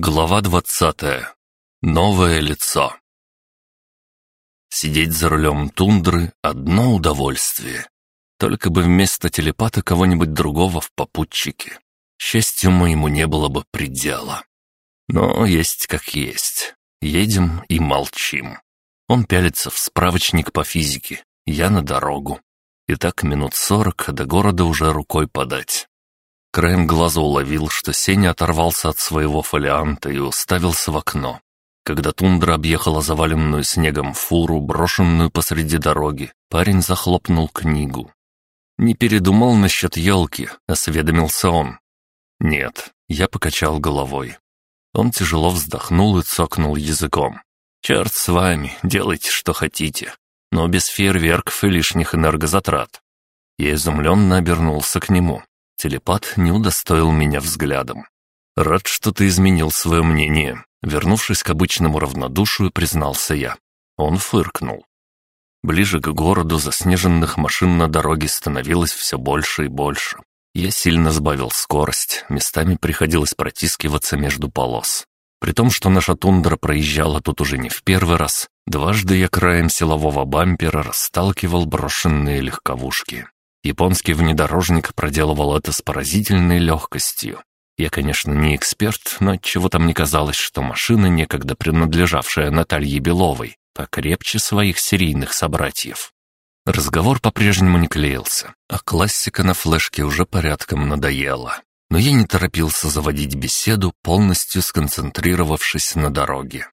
Глава двадцатая. Новое лицо. Сидеть за рулем тундры — одно удовольствие. Только бы вместо телепата кого-нибудь другого в попутчике. Счастью моему не было бы предела. Но есть как есть. Едем и молчим. Он пялится в справочник по физике, я на дорогу. И так минут сорок, до города уже рукой подать. Краем глаза уловил, что Сеня оторвался от своего фолианта и уставился в окно. Когда тундра объехала заваленную снегом фуру, брошенную посреди дороги, парень захлопнул книгу. «Не передумал насчет елки», — осведомился он. «Нет», — я покачал головой. Он тяжело вздохнул и цокнул языком. «Черт с вами, делайте, что хотите, но без фейерверков и лишних энергозатрат». Я изумленно обернулся к нему. Телепат не удостоил меня взглядом. «Рад, что ты изменил свое мнение», — вернувшись к обычному равнодушию, признался я. Он фыркнул. Ближе к городу заснеженных машин на дороге становилось все больше и больше. Я сильно сбавил скорость, местами приходилось протискиваться между полос. При том, что наша тундра проезжала тут уже не в первый раз, дважды я краем силового бампера расталкивал брошенные легковушки. Японский внедорожник проделывал это с поразительной легкостью. Я, конечно, не эксперт, но чего там не казалось, что машина, некогда принадлежавшая Наталье Беловой, покрепче своих серийных собратьев. Разговор по-прежнему не клеился, а классика на флешке уже порядком надоела. Но я не торопился заводить беседу, полностью сконцентрировавшись на дороге.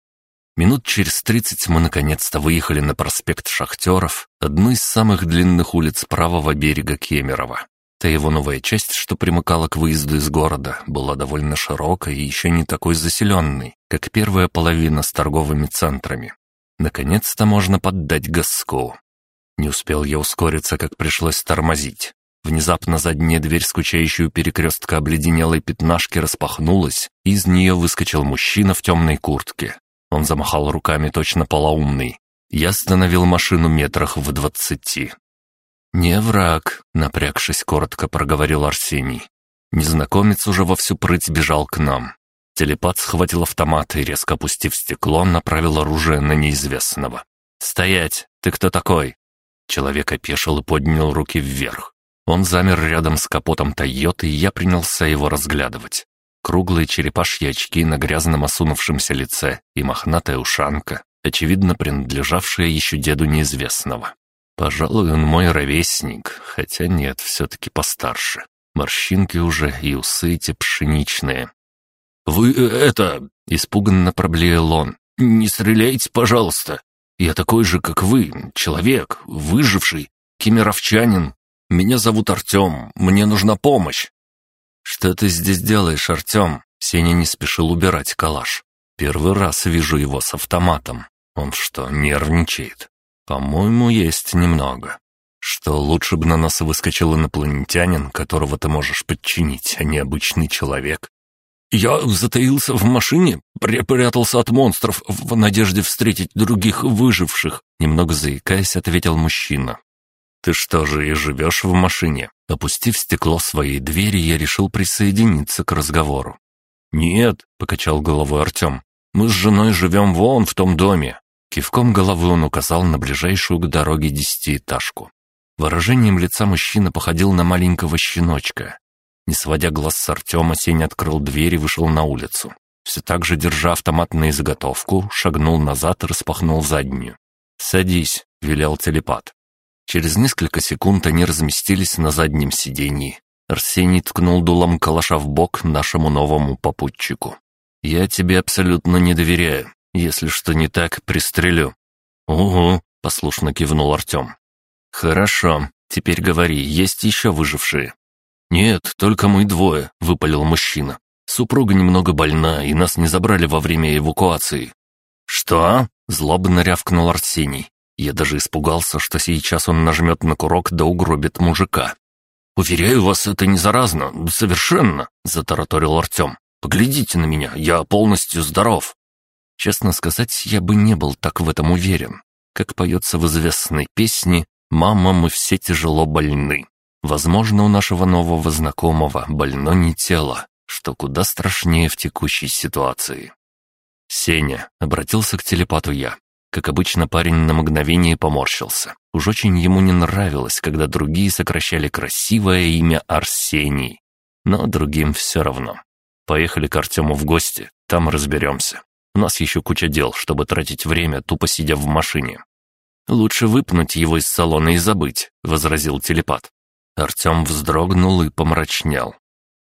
Минут через тридцать мы наконец-то выехали на проспект Шахтеров, одну из самых длинных улиц правого берега Кемерово. Та его новая часть, что примыкала к выезду из города, была довольно широкой и еще не такой заселенной, как первая половина с торговыми центрами. Наконец-то можно поддать газку. Не успел я ускориться, как пришлось тормозить. Внезапно задняя дверь скучающую перекрестка обледенелой пятнашки распахнулась, и из нее выскочил мужчина в темной куртке. Он замахал руками точно полоумный. Я остановил машину метрах в двадцати. «Не враг», — напрягшись, коротко проговорил Арсений. Незнакомец уже во всю прыть бежал к нам. Телепат схватил автомат и, резко опустив стекло, направил оружие на неизвестного. «Стоять! Ты кто такой?» Человек опешил и поднял руки вверх. Он замер рядом с капотом Тойоты, и я принялся его разглядывать круглые черепашьи очки на грязном осунувшемся лице и мохнатая ушанка, очевидно принадлежавшая еще деду неизвестного. Пожалуй, он мой ровесник, хотя нет, все-таки постарше. Морщинки уже и усы эти пшеничные. «Вы э, это...» — испуганно проблеял он. «Не стреляйте, пожалуйста. Я такой же, как вы, человек, выживший, кемеровчанин. Меня зовут Артем, мне нужна помощь». «Что ты здесь делаешь, Артем?» Сеня не спешил убирать калаш. «Первый раз вижу его с автоматом. Он что, нервничает?» «По-моему, есть немного. Что лучше бы на нас выскочил инопланетянин, которого ты можешь подчинить, а не обычный человек?» «Я затаился в машине, припрятался от монстров в надежде встретить других выживших», немного заикаясь, ответил мужчина. «Ты что же и живешь в машине?» Опустив стекло своей двери, я решил присоединиться к разговору. «Нет», — покачал головой Артем, — «мы с женой живем вон в том доме». Кивком головы он указал на ближайшую к дороге десятиэтажку. Выражением лица мужчина походил на маленького щеночка. Не сводя глаз с Артема, Сеня открыл дверь и вышел на улицу. Все так же, держа автомат на изготовку, шагнул назад и распахнул заднюю. «Садись», — велел телепат. Через несколько секунд они разместились на заднем сиденье. Арсений ткнул дулом калаша в бок нашему новому попутчику. «Я тебе абсолютно не доверяю. Если что не так, пристрелю». «Угу», — послушно кивнул Артем. «Хорошо. Теперь говори, есть еще выжившие?» «Нет, только мы двое», — выпалил мужчина. «Супруга немного больна, и нас не забрали во время эвакуации». «Что?» — злобно рявкнул Арсений. Я даже испугался, что сейчас он нажмет на курок да угробит мужика. «Уверяю вас, это не заразно, совершенно», — затараторил Артем. «Поглядите на меня, я полностью здоров». Честно сказать, я бы не был так в этом уверен. Как поется в известной песне «Мама, мы все тяжело больны». Возможно, у нашего нового знакомого больно не тело, что куда страшнее в текущей ситуации. «Сеня», — обратился к телепату я. Как обычно, парень на мгновение поморщился. Уж очень ему не нравилось, когда другие сокращали красивое имя Арсений. Но другим все равно. Поехали к Артему в гости, там разберемся. У нас еще куча дел, чтобы тратить время, тупо сидя в машине. «Лучше выпнуть его из салона и забыть», — возразил телепат. Артем вздрогнул и помрачнел.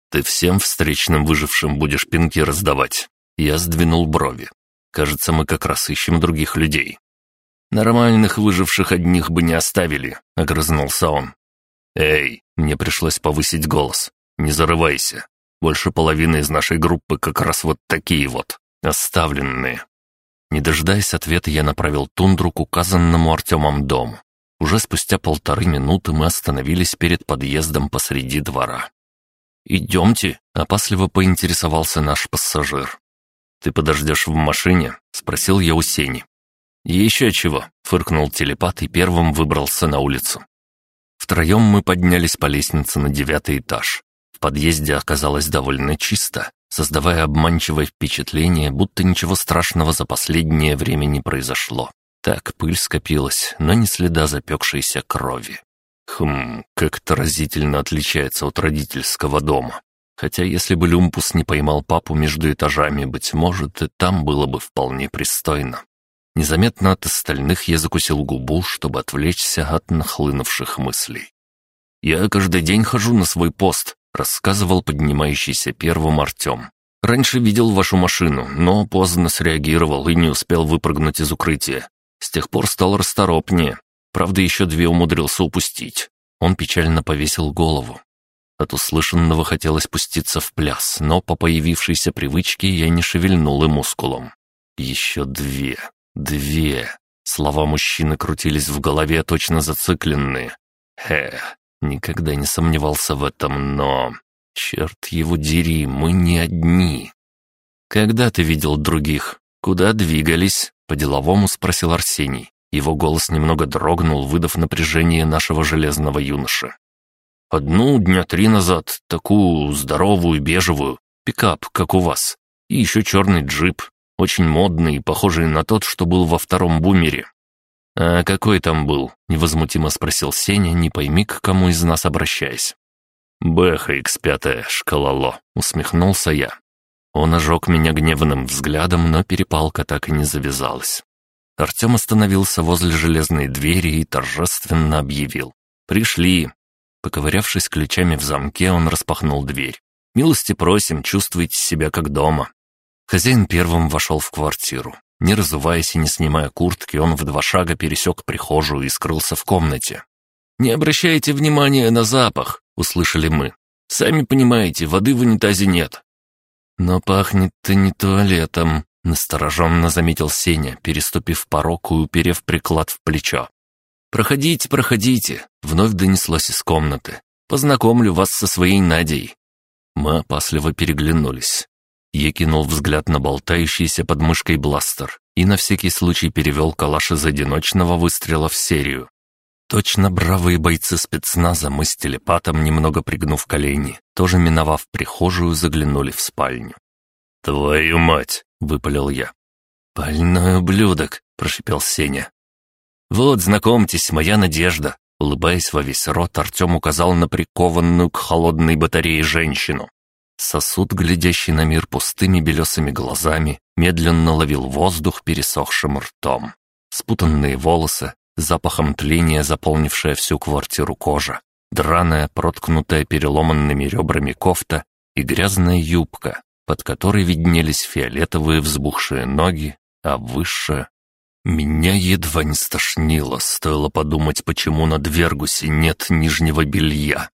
«Ты всем встречным выжившим будешь пинки раздавать?» Я сдвинул брови. «Кажется, мы как раз ищем других людей». «Нормальных выживших одних бы не оставили», — огрызнулся он. «Эй!» — мне пришлось повысить голос. «Не зарывайся. Больше половины из нашей группы как раз вот такие вот, оставленные». Не дожидаясь ответа, я направил тундру к указанному Артемом дому. Уже спустя полторы минуты мы остановились перед подъездом посреди двора. «Идемте», — опасливо поинтересовался наш пассажир. «Ты подождешь в машине?» — спросил я у Сени. «Еще чего», — фыркнул телепат и первым выбрался на улицу. Втроем мы поднялись по лестнице на девятый этаж. В подъезде оказалось довольно чисто, создавая обманчивое впечатление, будто ничего страшного за последнее время не произошло. Так пыль скопилась, но не следа запекшейся крови. Хм, как это разительно отличается от родительского дома. Хотя если бы Люмпус не поймал папу между этажами, быть может, и там было бы вполне пристойно. Незаметно от остальных я закусил губу, чтобы отвлечься от нахлынувших мыслей. «Я каждый день хожу на свой пост», — рассказывал поднимающийся первым Артем. «Раньше видел вашу машину, но поздно среагировал и не успел выпрыгнуть из укрытия. С тех пор стал расторопнее. Правда, еще две умудрился упустить». Он печально повесил голову. От услышанного хотелось пуститься в пляс, но по появившейся привычке я не шевельнул и мускулом. Еще две. Две. Слова мужчины крутились в голове, точно зацикленные. Хе, никогда не сомневался в этом, но... Черт его дери, мы не одни. «Когда ты видел других? Куда двигались?» — по-деловому спросил Арсений. Его голос немного дрогнул, выдав напряжение нашего железного юноши. «Одну дня три назад, такую здоровую, бежевую, пикап, как у вас, и еще черный джип, очень модный, похожий на тот, что был во втором бумере. «А какой там был?» — невозмутимо спросил Сеня, не пойми, к кому из нас обращаясь. «Бэха X5, шкалало», — усмехнулся я. Он ожег меня гневным взглядом, но перепалка так и не завязалась. Артем остановился возле железной двери и торжественно объявил. «Пришли». Поковырявшись ключами в замке, он распахнул дверь. «Милости просим, чувствуйте себя как дома. Хозяин первым вошел в квартиру. Не разуваясь и не снимая куртки, он в два шага пересек прихожую и скрылся в комнате. «Не обращайте внимания на запах», — услышали мы. «Сами понимаете, воды в унитазе нет». «Но пахнет-то не туалетом», — настороженно заметил Сеня, переступив порог и уперев приклад в плечо. «Проходите, проходите», — вновь донеслось из комнаты. «Познакомлю вас со своей Надей». Мы опасливо переглянулись. Я кинул взгляд на болтающийся под мышкой бластер и на всякий случай перевел калаш из одиночного выстрела в серию. Точно бравые бойцы спецназа мы с телепатом, немного пригнув колени, тоже миновав прихожую, заглянули в спальню. «Твою мать!» — выпалил я. «Больной ублюдок!» — прошипел Сеня. «Вот, знакомьтесь, моя надежда!» Улыбаясь во весь рот, Артем указал на прикованную к холодной батарее женщину. Сосуд, глядящий на мир пустыми белесыми глазами, медленно ловил воздух пересохшим ртом. Спутанные волосы, запахом тления заполнившая всю квартиру кожа, драная, проткнутая переломанными ребрами кофта и грязная юбка, под которой виднелись фиолетовые взбухшие ноги, а выше... Меня едва не стошнило, стоило подумать, почему на Двергусе нет нижнего белья.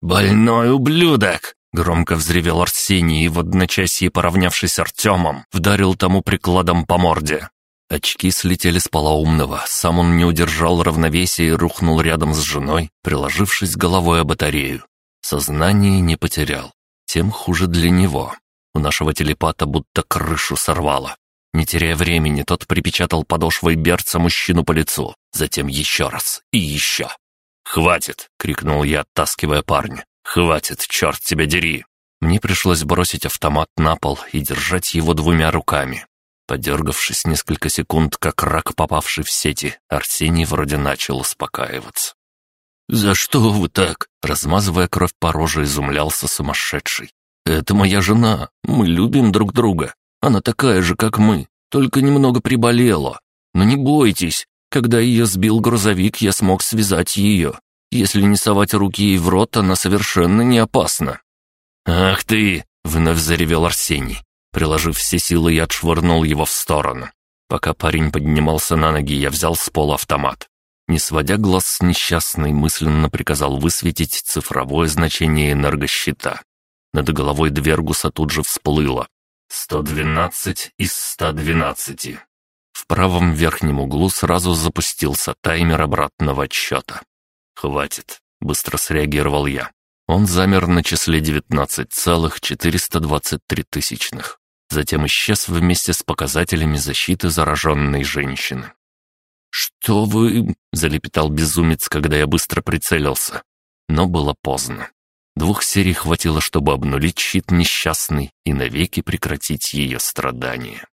«Больной ублюдок!» Громко взревел Арсений и в одночасье, поравнявшись Артемом, вдарил тому прикладом по морде. Очки слетели с полоумного, сам он не удержал равновесия и рухнул рядом с женой, приложившись головой о батарею. Сознание не потерял. Тем хуже для него. У нашего телепата будто крышу сорвало. Не теряя времени, тот припечатал подошвой берца мужчину по лицу, затем еще раз и еще. «Хватит!» — крикнул я, оттаскивая парня. «Хватит, черт тебя дери!» Мне пришлось бросить автомат на пол и держать его двумя руками. Подергавшись несколько секунд, как рак, попавший в сети, Арсений вроде начал успокаиваться. «За что вы так?» — размазывая кровь по роже, изумлялся сумасшедший. «Это моя жена. Мы любим друг друга. Она такая же, как мы, только немного приболела. Но не бойтесь, когда ее сбил грузовик, я смог связать ее. Если не совать руки ей в рот, она совершенно не опасна». «Ах ты!» — вновь заревел Арсений. Приложив все силы, я отшвырнул его в сторону. Пока парень поднимался на ноги, я взял с пола автомат. Не сводя глаз с несчастной, мысленно приказал высветить цифровое значение энергощита. Над головой Двергуса тут же всплыло. «112 из 112». В правом верхнем углу сразу запустился таймер обратного отсчета. «Хватит», — быстро среагировал я. Он замер на числе 19,423 тысячных. Затем исчез вместе с показателями защиты зараженной женщины. «Что вы...» — залепетал безумец, когда я быстро прицелился. Но было поздно. Двух серий хватило, чтобы обнулить щит несчастный и навеки прекратить ее страдания.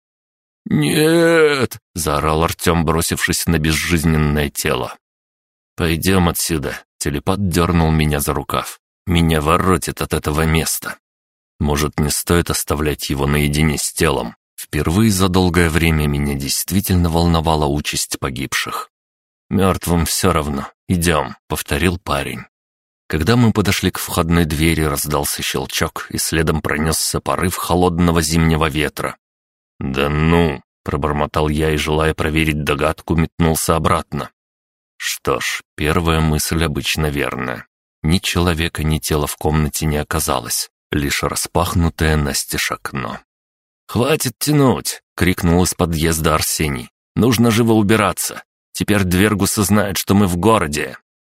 «Нет!» — заорал Артем, бросившись на безжизненное тело. «Пойдем отсюда!» — телепат дернул меня за рукав. «Меня воротит от этого места!» Может, не стоит оставлять его наедине с телом? Впервые за долгое время меня действительно волновала участь погибших. «Мертвым все равно. Идем», — повторил парень. Когда мы подошли к входной двери, раздался щелчок, и следом пронесся порыв холодного зимнего ветра. «Да ну!» — пробормотал я и, желая проверить догадку, метнулся обратно. Что ж, первая мысль обычно верная. Ни человека, ни тела в комнате не оказалось лишь распахнутое настежь окно. «Хватит тянуть!» — крикнул из подъезда Арсений. «Нужно живо убираться. Теперь Двергусы знают, что мы в городе».